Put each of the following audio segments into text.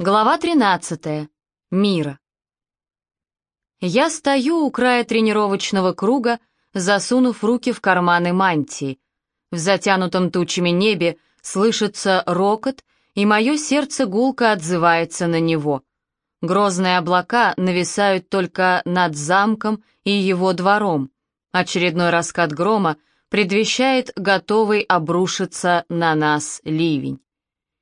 Глава 13. Мира. Я стою у края тренировочного круга, засунув руки в карманы мантии. В затянутом тучами небе слышится рокот, и мое сердце гулко отзывается на него. Грозные облака нависают только над замком и его двором. Очередной раскат грома предвещает готовый обрушиться на нас ливень.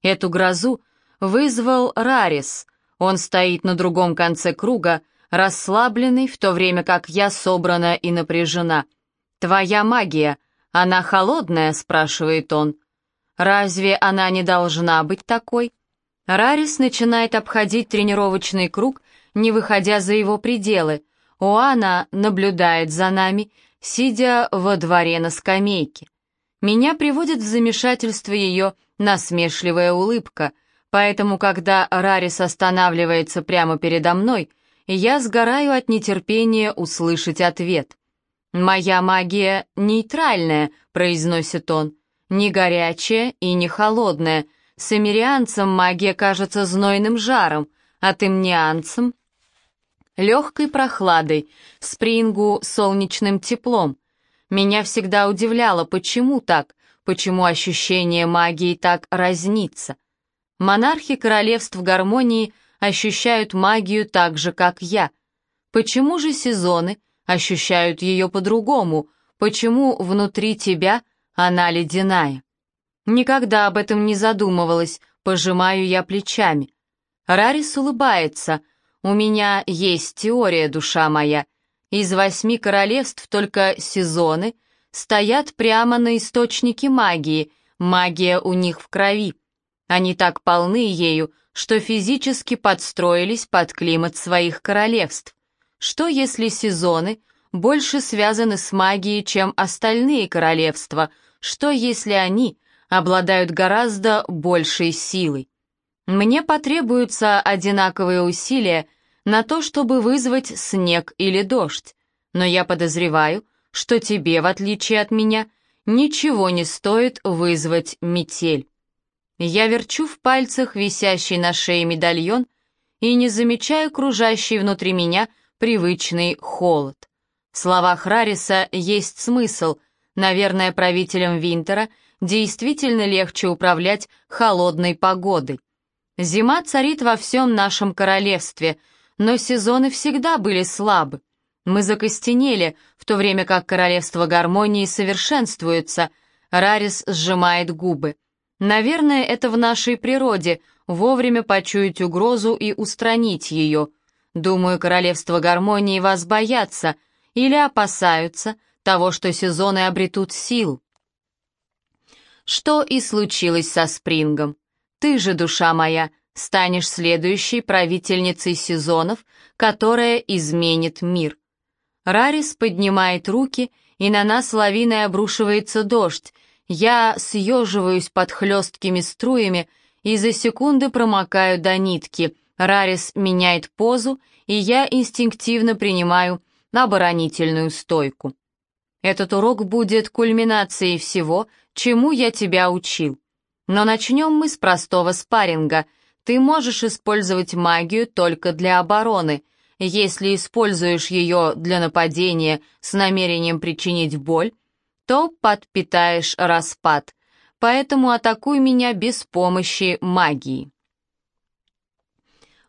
Эту грозу вызвал Рарис. Он стоит на другом конце круга, расслабленный, в то время как я собрана и напряжена. «Твоя магия, она холодная?» — спрашивает он. «Разве она не должна быть такой?» Рарис начинает обходить тренировочный круг, не выходя за его пределы. Оана наблюдает за нами, сидя во дворе на скамейке. Меня приводит в замешательство ее насмешливая улыбка — Поэтому, когда Рарис останавливается прямо передо мной, я сгораю от нетерпения услышать ответ. «Моя магия нейтральная», — произносит он, — «не горячая и не холодная. Самирианцам магия кажется знойным жаром, а темнианцам — легкой прохладой, спрингу — солнечным теплом. Меня всегда удивляло, почему так, почему ощущение магии так разнится». Монархи королевств гармонии ощущают магию так же, как я. Почему же сезоны ощущают ее по-другому? Почему внутри тебя она ледяная? Никогда об этом не задумывалась, пожимаю я плечами. Рарис улыбается. У меня есть теория, душа моя. Из восьми королевств только сезоны стоят прямо на источнике магии, магия у них в крови. Они так полны ею, что физически подстроились под климат своих королевств. Что если сезоны больше связаны с магией, чем остальные королевства? Что если они обладают гораздо большей силой? Мне потребуются одинаковые усилия на то, чтобы вызвать снег или дождь, но я подозреваю, что тебе, в отличие от меня, ничего не стоит вызвать метель. Я верчу в пальцах висящий на шее медальон и не замечаю кружащий внутри меня привычный холод. В словах Рариса есть смысл. Наверное, правителям Винтера действительно легче управлять холодной погодой. Зима царит во всем нашем королевстве, но сезоны всегда были слабы. Мы закостенели, в то время как королевство гармонии совершенствуется. Рарис сжимает губы. Наверное, это в нашей природе — вовремя почуять угрозу и устранить ее. Думаю, королевство гармонии вас боятся или опасаются того, что сезоны обретут сил. Что и случилось со Спрингом. Ты же, душа моя, станешь следующей правительницей сезонов, которая изменит мир. Рарис поднимает руки, и на нас лавиной обрушивается дождь, я съеживаюсь под хлесткими струями и за секунды промокаю до нитки. Рарис меняет позу, и я инстинктивно принимаю оборонительную стойку. Этот урок будет кульминацией всего, чему я тебя учил. Но начнем мы с простого спарринга. Ты можешь использовать магию только для обороны. Если используешь ее для нападения с намерением причинить боль, то подпитаешь распад. Поэтому атакуй меня без помощи магии.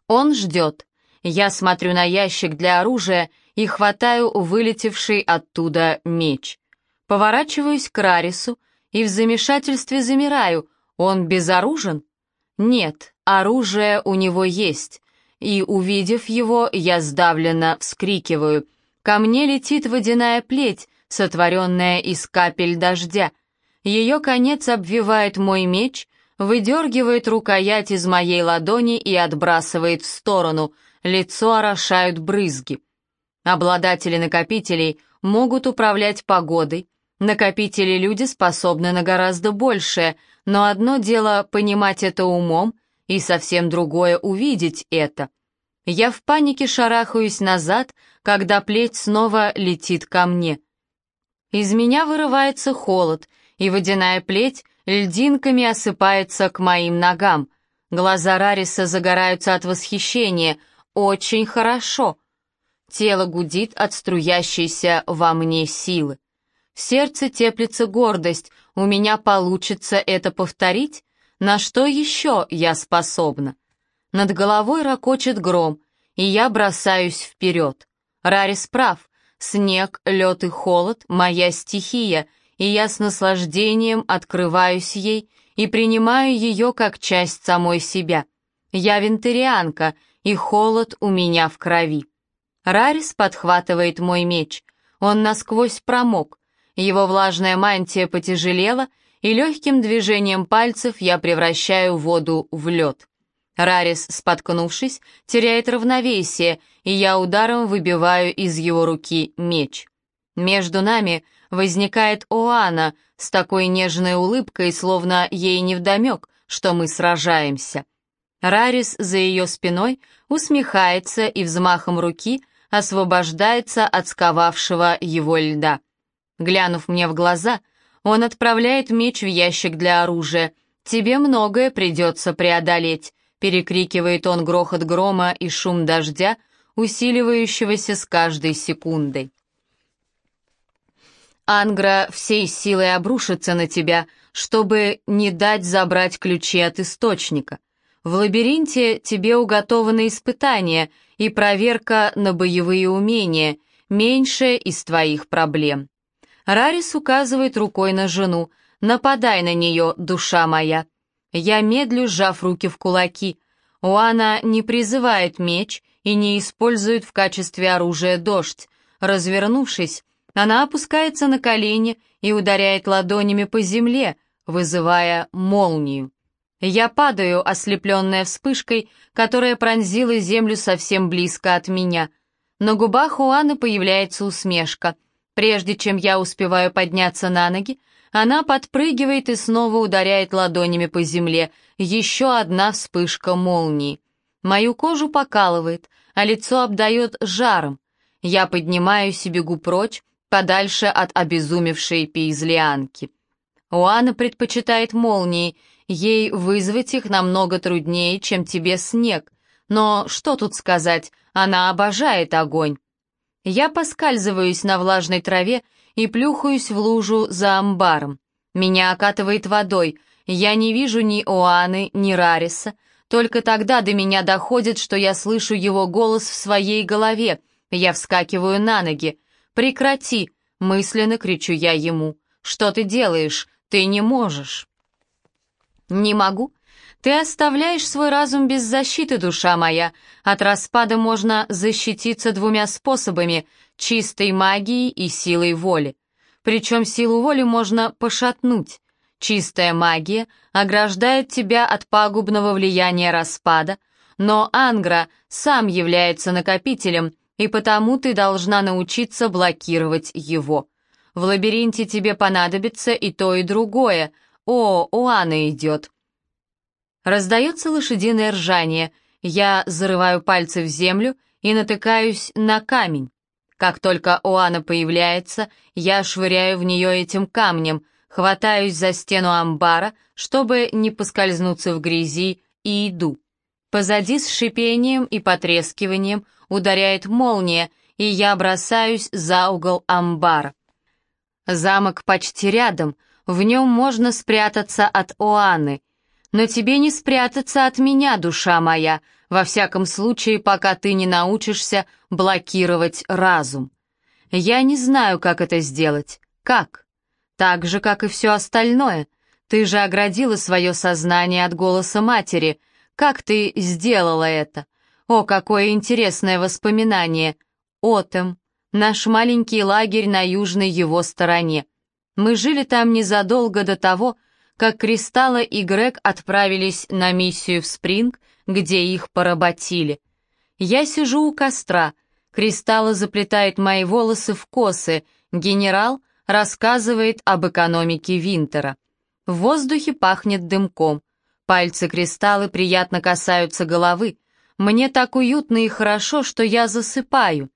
Он ждет. Я смотрю на ящик для оружия и хватаю вылетевший оттуда меч. Поворачиваюсь к Рарису и в замешательстве замираю. Он безоружен? Нет, оружие у него есть. И, увидев его, я сдавленно вскрикиваю. Ко мне летит водяная плеть, сотворенная из капель дождя. Ее конец обвивает мой меч, выдергивает рукоять из моей ладони и отбрасывает в сторону, лицо орошают брызги. Обладатели накопителей могут управлять погодой, накопители-люди способны на гораздо большее, но одно дело понимать это умом, и совсем другое увидеть это. Я в панике шарахаюсь назад, когда плеть снова летит ко мне — из меня вырывается холод, и водяная плеть льдинками осыпается к моим ногам. Глаза Рариса загораются от восхищения. «Очень хорошо!» Тело гудит от струящейся во мне силы. В сердце теплится гордость. У меня получится это повторить? На что еще я способна? Над головой ракочет гром, и я бросаюсь вперед. Рарис прав. Снег, лед и холод — моя стихия, и я с наслаждением открываюсь ей и принимаю ее как часть самой себя. Я вентарианка, и холод у меня в крови. Рарис подхватывает мой меч. Он насквозь промок. Его влажная мантия потяжелела, и легким движением пальцев я превращаю воду в лед. Рарис, споткнувшись, теряет равновесие, и я ударом выбиваю из его руки меч. Между нами возникает Оана с такой нежной улыбкой, словно ей невдомек, что мы сражаемся. Рарис за ее спиной усмехается и взмахом руки освобождается от сковавшего его льда. Глянув мне в глаза, он отправляет меч в ящик для оружия. «Тебе многое придется преодолеть», перекрикивает он грохот грома и шум дождя, усиливающегося с каждой секундой. Ангра всей силой обрушится на тебя, чтобы не дать забрать ключи от источника. В лабиринте тебе уготованы испытания и проверка на боевые умения, меньшая из твоих проблем. Рарис указывает рукой на жену. «Нападай на нее, душа моя!» Я медлю, сжав руки в кулаки. Уана не призывает меч и не использует в качестве оружия дождь. Развернувшись, она опускается на колени и ударяет ладонями по земле, вызывая молнию. Я падаю, ослепленная вспышкой, которая пронзила землю совсем близко от меня. На губах Уаны появляется усмешка. Прежде чем я успеваю подняться на ноги, она подпрыгивает и снова ударяет ладонями по земле. Еще одна вспышка молнии. Мою кожу покалывает, а лицо обдает жаром. Я поднимаюсь и бегу прочь, подальше от обезумевшей пейзлианки. Уана предпочитает молнии, ей вызвать их намного труднее, чем тебе снег. Но что тут сказать, она обожает огонь. Я поскальзываюсь на влажной траве и плюхаюсь в лужу за амбаром. Меня окатывает водой, я не вижу ни Оаны, ни Рариса. Только тогда до меня доходит, что я слышу его голос в своей голове. Я вскакиваю на ноги. «Прекрати!» — мысленно кричу я ему. «Что ты делаешь? Ты не можешь!» «Не могу?» Ты оставляешь свой разум без защиты, душа моя. От распада можно защититься двумя способами — чистой магией и силой воли. Причем силу воли можно пошатнуть. Чистая магия ограждает тебя от пагубного влияния распада, но Ангра сам является накопителем, и потому ты должна научиться блокировать его. В лабиринте тебе понадобится и то, и другое. О, Уана идет. Раздается лошадиное ржание. Я зарываю пальцы в землю и натыкаюсь на камень. Как только Оана появляется, я швыряю в нее этим камнем, хватаюсь за стену амбара, чтобы не поскользнуться в грязи, и иду. Позади с шипением и потрескиванием ударяет молния, и я бросаюсь за угол амбара. Замок почти рядом, в нем можно спрятаться от Оаны, но тебе не спрятаться от меня, душа моя, во всяком случае, пока ты не научишься блокировать разум. Я не знаю, как это сделать. Как? Так же, как и все остальное. Ты же оградила свое сознание от голоса матери. Как ты сделала это? О, какое интересное воспоминание. Отем, наш маленький лагерь на южной его стороне. Мы жили там незадолго до того, как Кристалла и Грег отправились на миссию в Спринг, где их поработили. Я сижу у костра, Кристалла заплетает мои волосы в косы, генерал рассказывает об экономике Винтера. В воздухе пахнет дымком, пальцы Кристаллы приятно касаются головы, мне так уютно и хорошо, что я засыпаю.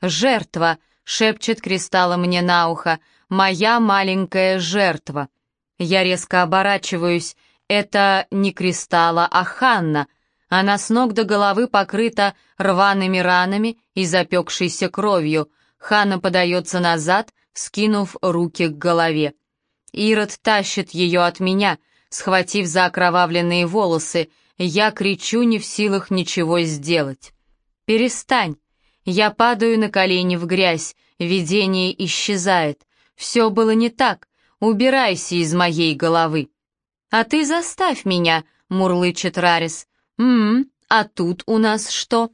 «Жертва!» — шепчет Кристалла мне на ухо. «Моя маленькая жертва!» Я резко оборачиваюсь. Это не Кристалла, а Ханна. Она с ног до головы покрыта рваными ранами и запекшейся кровью. Ханна подается назад, скинув руки к голове. Ирод тащит ее от меня, схватив за окровавленные волосы. Я кричу, не в силах ничего сделать. «Перестань!» Я падаю на колени в грязь, видение исчезает. Все было не так, убирайся из моей головы. «А ты заставь меня», — мурлычет Рарис. «М-м, а тут у нас что?»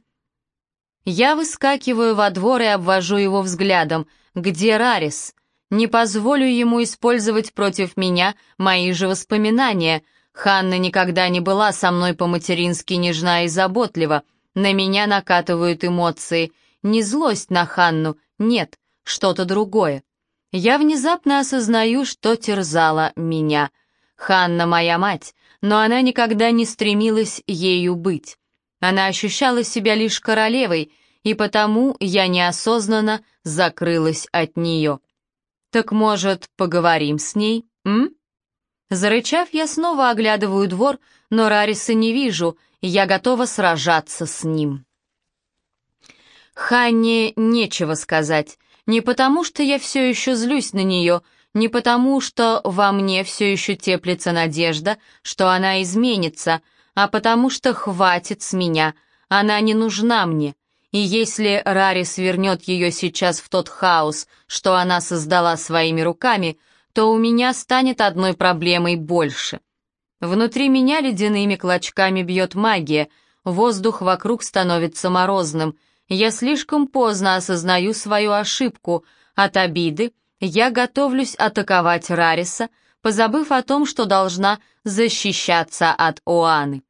Я выскакиваю во двор и обвожу его взглядом. «Где Рарис?» Не позволю ему использовать против меня мои же воспоминания. Ханна никогда не была со мной по-матерински нежна и заботлива. На меня накатывают эмоции. Не злость на Ханну, нет, что-то другое. Я внезапно осознаю, что терзала меня. Ханна моя мать, но она никогда не стремилась ею быть. Она ощущала себя лишь королевой, и потому я неосознанно закрылась от нее. «Так, может, поговорим с ней, м?» Зарычав, я снова оглядываю двор, но Рариса не вижу, я готова сражаться с ним. Ханне нечего сказать. Не потому, что я все еще злюсь на нее, не потому, что во мне все еще теплится надежда, что она изменится, а потому что хватит с меня, она не нужна мне. И если Рарис вернет ее сейчас в тот хаос, что она создала своими руками, то у меня станет одной проблемой больше. Внутри меня ледяными клочками бьет магия, воздух вокруг становится морозным. Я слишком поздно осознаю свою ошибку. От обиды я готовлюсь атаковать Рариса, позабыв о том, что должна защищаться от Оаны.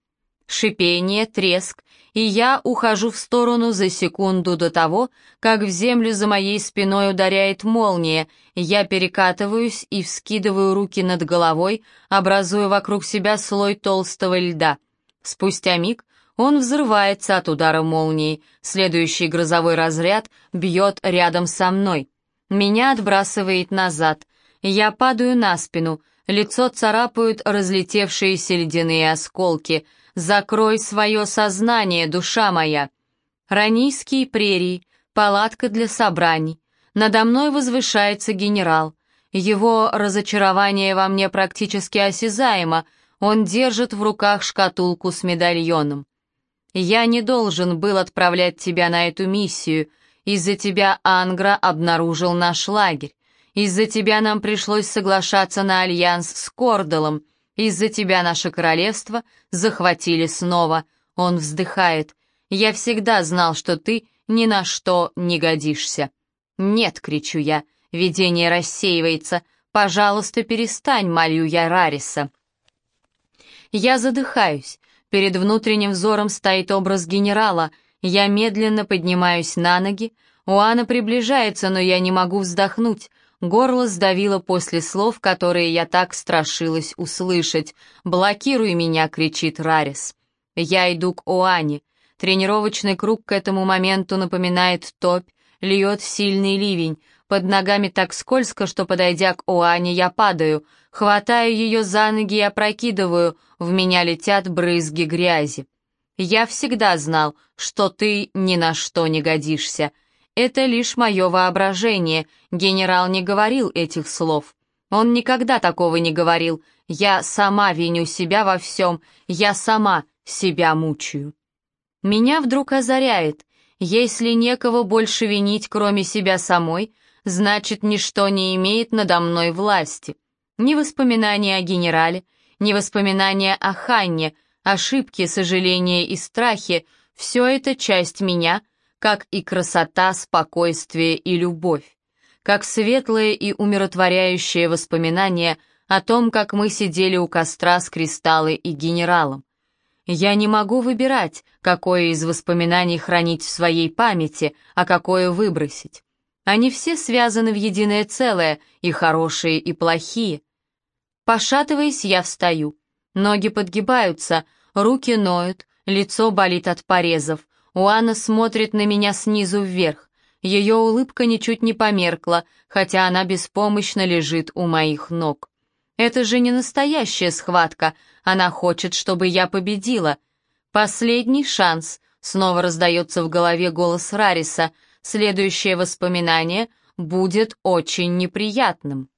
Шипение, треск, и я ухожу в сторону за секунду до того, как в землю за моей спиной ударяет молния, я перекатываюсь и вскидываю руки над головой, образуя вокруг себя слой толстого льда. Спустя миг он взрывается от удара молнии, следующий грозовой разряд бьет рядом со мной. Меня отбрасывает назад, я падаю на спину, лицо царапают разлетевшиеся ледяные осколки — Закрой свое сознание, душа моя. Ранийские прерии, палатка для собраний. Надо мной возвышается генерал. Его разочарование во мне практически осязаемо. Он держит в руках шкатулку с медальоном. Я не должен был отправлять тебя на эту миссию. Из-за тебя Ангра обнаружил наш лагерь. Из-за тебя нам пришлось соглашаться на альянс с Кордалом. Из-за тебя наше королевство захватили снова. Он вздыхает. Я всегда знал, что ты ни на что не годишься. Нет, кричу я. Видение рассеивается. Пожалуйста, перестань, молю я Рариса. Я задыхаюсь. Перед внутренним взором стоит образ генерала. Я медленно поднимаюсь на ноги. Уана приближается, но я не могу вздохнуть. Горло сдавило после слов, которые я так страшилась услышать. «Блокируй меня!» — кричит Рарис. Я иду к Оане. Тренировочный круг к этому моменту напоминает топь, льет сильный ливень. Под ногами так скользко, что, подойдя к Оане, я падаю. Хватаю ее за ноги и опрокидываю. В меня летят брызги грязи. Я всегда знал, что ты ни на что не годишься. Это лишь мое воображение. Генерал не говорил этих слов. Он никогда такого не говорил. Я сама виню себя во всем. Я сама себя мучаю. Меня вдруг озаряет. Если некого больше винить, кроме себя самой, значит, ничто не имеет надо мной власти. Ни воспоминания о генерале, ни воспоминания о Ханне, ошибки, сожаления и страхи — все это часть меня, как и красота, спокойствие и любовь, как светлое и умиротворяющее воспоминание о том, как мы сидели у костра с кристаллой и генералом. Я не могу выбирать, какое из воспоминаний хранить в своей памяти, а какое выбросить. Они все связаны в единое целое, и хорошие, и плохие. Пошатываясь, я встаю. Ноги подгибаются, руки ноют, лицо болит от порезов, Уана смотрит на меня снизу вверх. Ее улыбка ничуть не померкла, хотя она беспомощно лежит у моих ног. Это же не настоящая схватка. Она хочет, чтобы я победила. Последний шанс. Снова раздается в голове голос Рариса. Следующее воспоминание будет очень неприятным.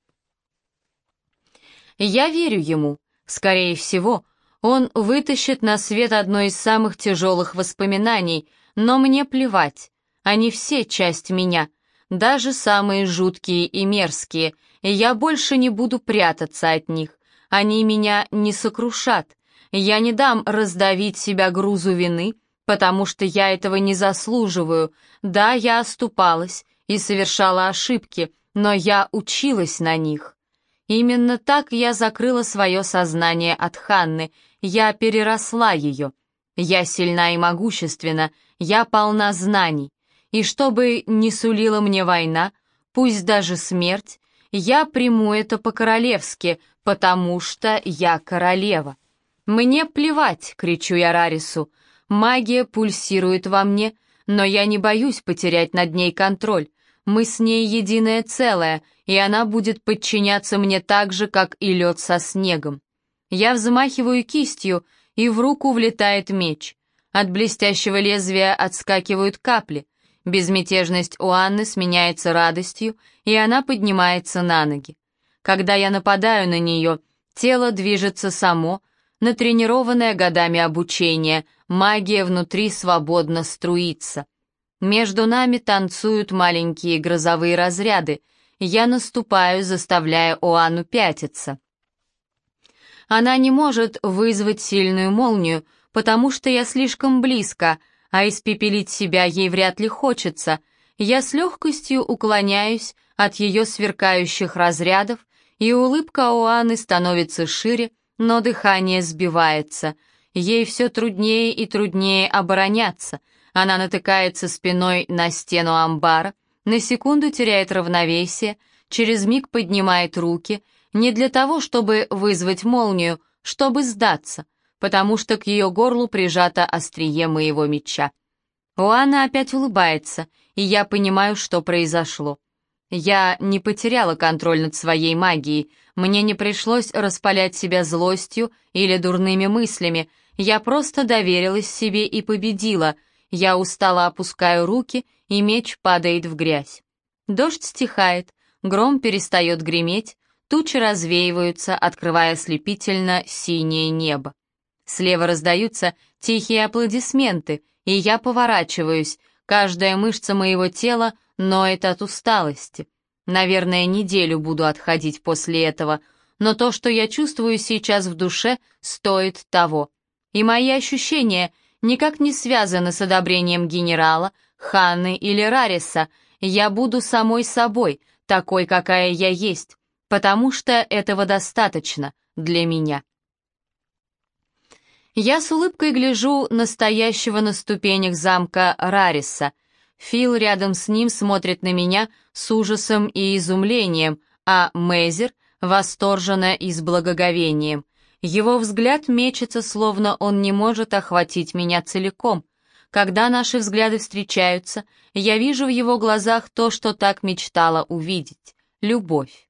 Я верю ему. Скорее всего, он вытащит на свет одно из самых тяжелых воспоминаний, но мне плевать. Они все часть меня, даже самые жуткие и мерзкие, и я больше не буду прятаться от них. Они меня не сокрушат. Я не дам раздавить себя грузу вины, потому что я этого не заслуживаю. Да, я оступалась и совершала ошибки, но я училась на них. Именно так я закрыла свое сознание от Ханны, я переросла ее. Я сильна и могущественна, я полна знаний. И чтобы не сулила мне война, пусть даже смерть, я приму это по-королевски, потому что я королева. «Мне плевать!» — кричу я Рарису. «Магия пульсирует во мне, но я не боюсь потерять над ней контроль. Мы с ней единое целое, и она будет подчиняться мне так же, как и лед со снегом. Я взмахиваю кистью, и в руку влетает меч. От блестящего лезвия отскакивают капли. Безмятежность у Анны сменяется радостью, и она поднимается на ноги. Когда я нападаю на нее, тело движется само, натренированное годами обучения, магия внутри свободно струится. Между нами танцуют маленькие грозовые разряды. Я наступаю, заставляя Оанну пятиться. Она не может вызвать сильную молнию, потому что я слишком близко, а испепелить себя ей вряд ли хочется. Я с легкостью уклоняюсь от ее сверкающих разрядов, и улыбка Оаны становится шире, но дыхание сбивается. Ей все труднее и труднее обороняться. Она натыкается спиной на стену амбара, на секунду теряет равновесие, через миг поднимает руки не для того, чтобы вызвать молнию, чтобы сдаться, потому что к ее горлу прижато острие моего меча. Уанна опять улыбается, и я понимаю, что произошло. Я не потеряла контроль над своей магией, мне не пришлось распалять себя злостью или дурными мыслями, я просто доверилась себе и победила. Я устало опускаю руки, и меч падает в грязь. Дождь стихает, гром перестает греметь, Тучи развеиваются, открывая слепительно синее небо. Слева раздаются тихие аплодисменты, и я поворачиваюсь. Каждая мышца моего тела ноет от усталости. Наверное, неделю буду отходить после этого, но то, что я чувствую сейчас в душе, стоит того. И мои ощущения никак не связаны с одобрением генерала, Ханны или Рариса. Я буду самой собой, такой, какая я есть потому что этого достаточно для меня. Я с улыбкой гляжу настоящего на ступенях замка Рариса. Фил рядом с ним смотрит на меня с ужасом и изумлением, а Мейзер восторженно и с благоговением. Его взгляд мечется, словно он не может охватить меня целиком. Когда наши взгляды встречаются, я вижу в его глазах то, что так мечтала увидеть — любовь.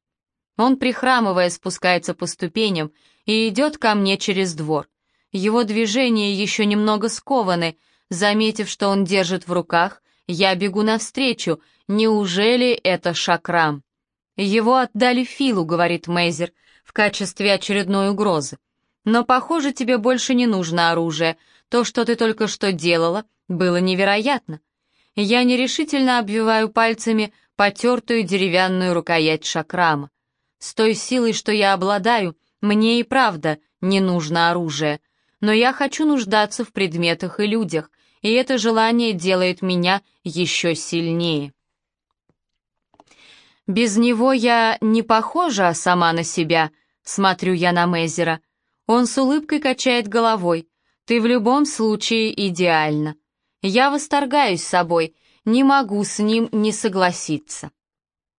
Он, прихрамывая, спускается по ступеням и идет ко мне через двор. Его движения еще немного скованы. Заметив, что он держит в руках, я бегу навстречу. Неужели это шакрам? «Его отдали Филу», — говорит Мейзер, в качестве очередной угрозы. «Но, похоже, тебе больше не нужно оружие. То, что ты только что делала, было невероятно». Я нерешительно обвиваю пальцами потертую деревянную рукоять шакрама. С той силой, что я обладаю, мне и правда не нужно оружие. Но я хочу нуждаться в предметах и людях, и это желание делает меня еще сильнее. Без него я не похожа сама на себя, смотрю я на Мезера. Он с улыбкой качает головой. Ты в любом случае идеальна. Я восторгаюсь собой, не могу с ним не согласиться.